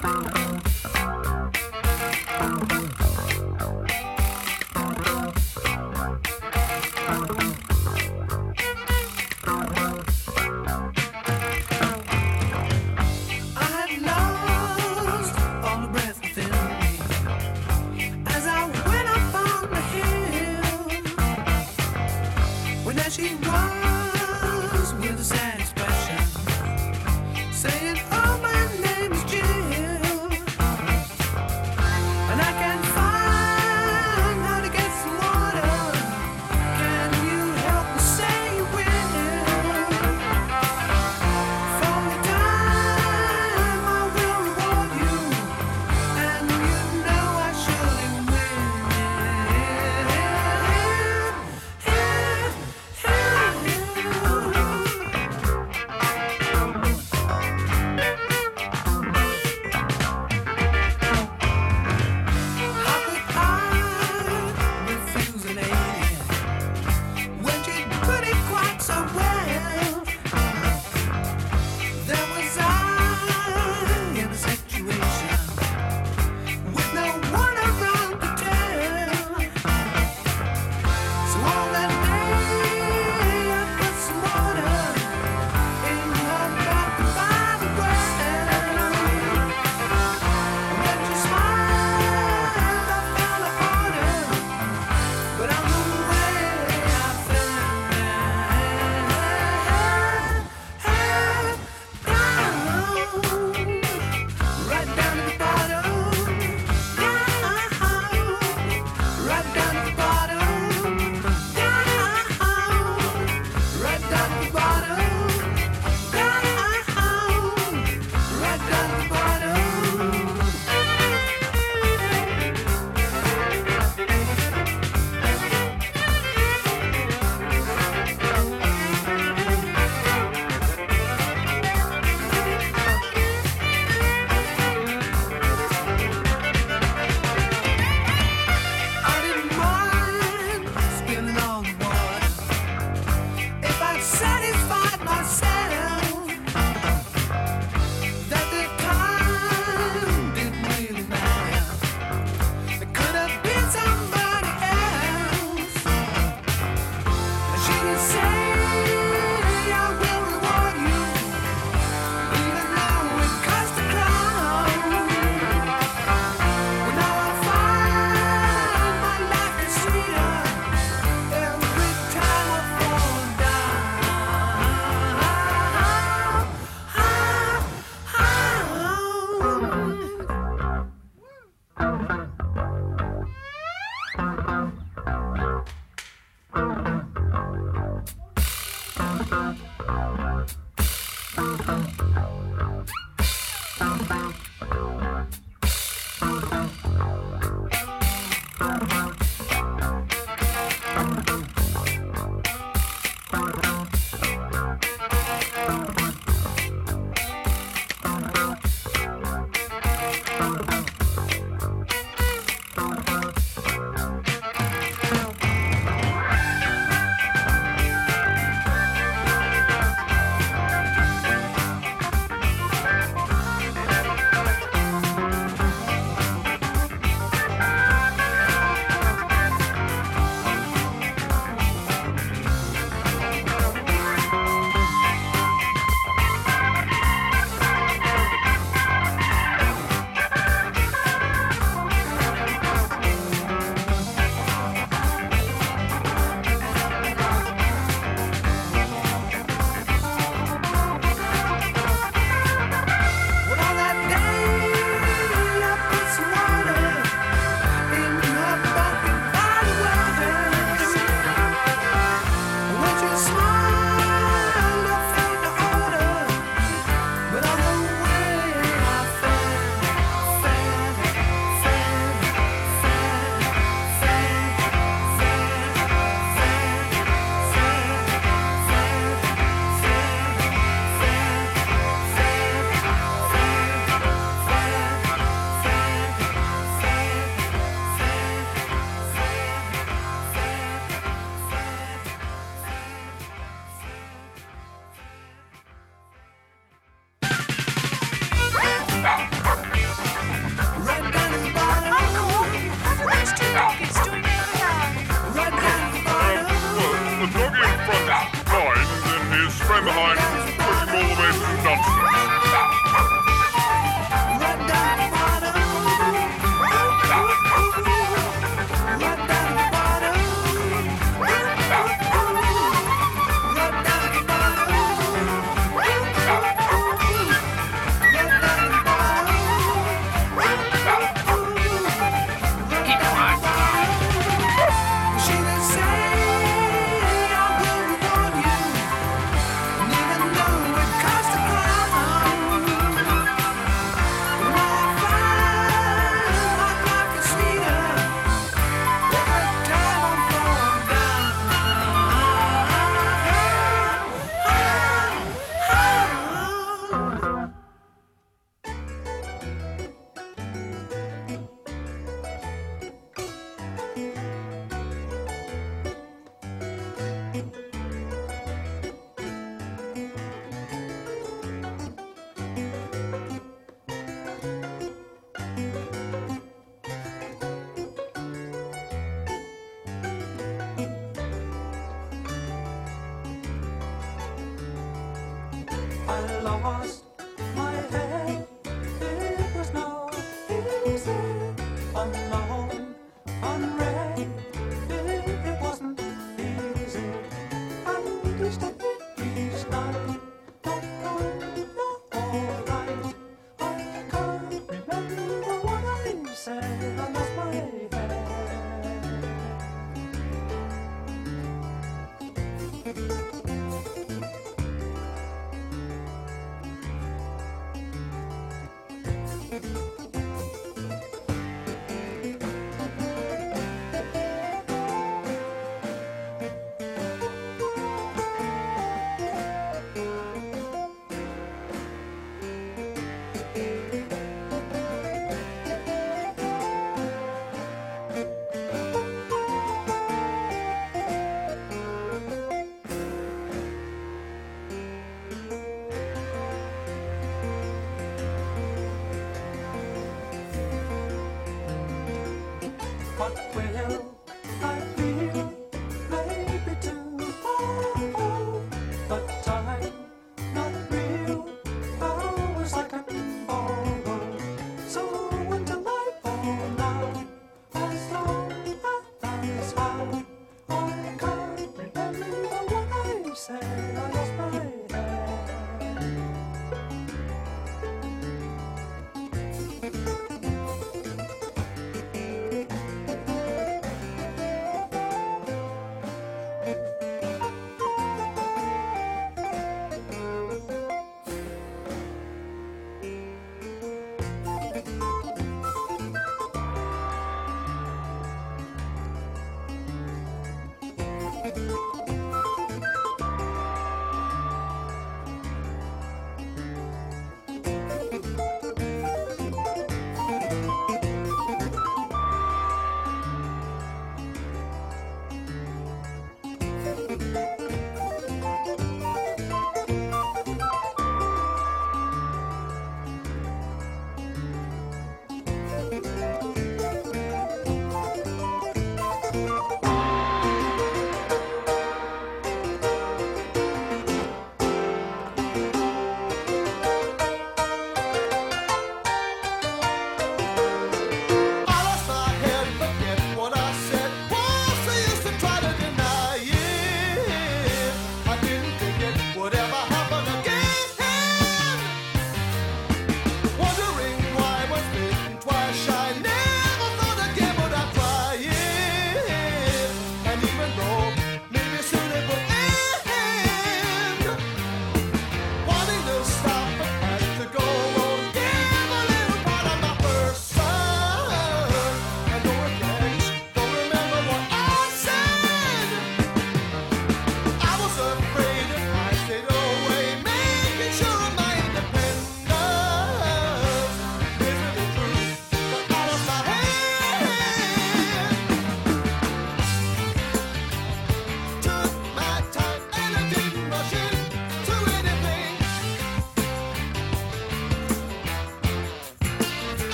Bye. Thank you. I lost. say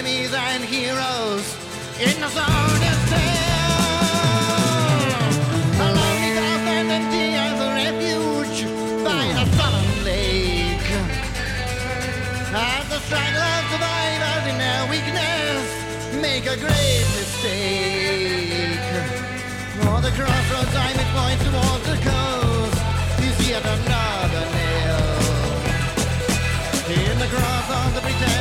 enemies and heroes in the zone of hell. A lonely abandoned as a refuge by a sullen lake. As the of survivors in their weakness make a great mistake. For the crossroads I it point towards the coast. is yet another nail in the cross on the pretend.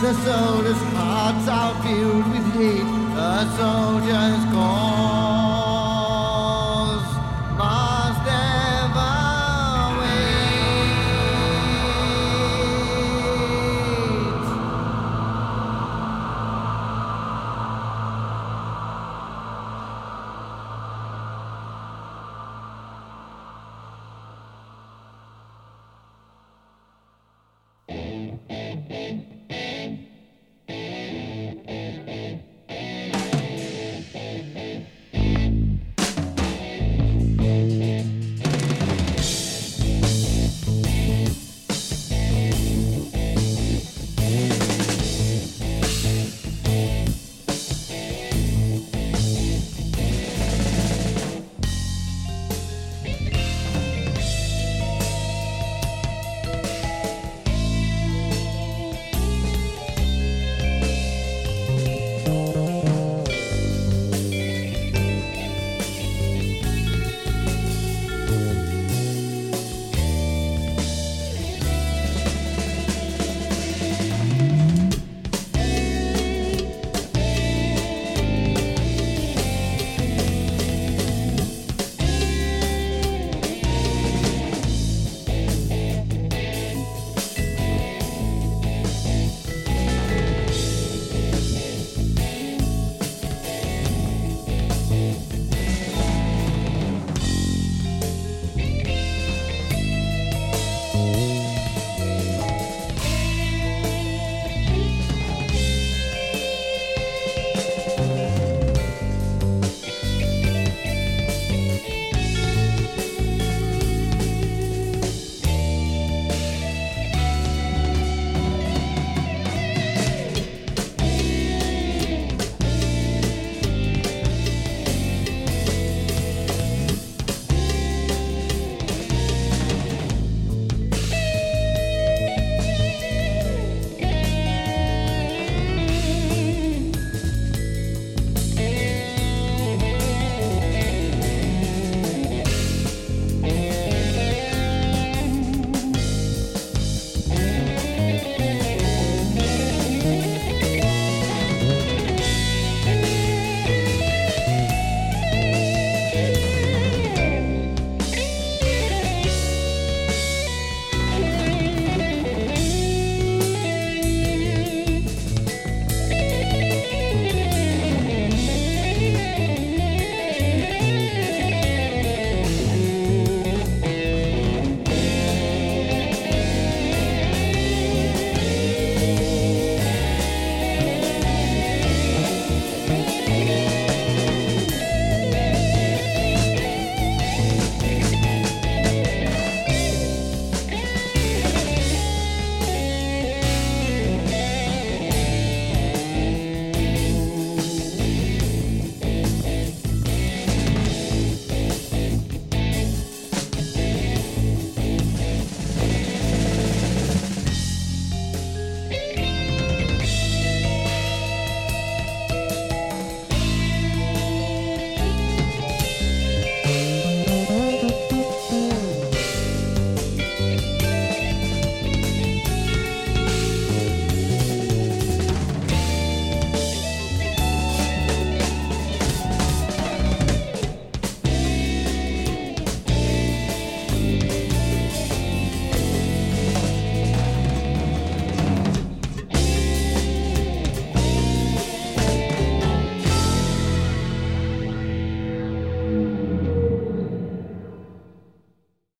The soldiers' hearts are filled with hate. The soldiers'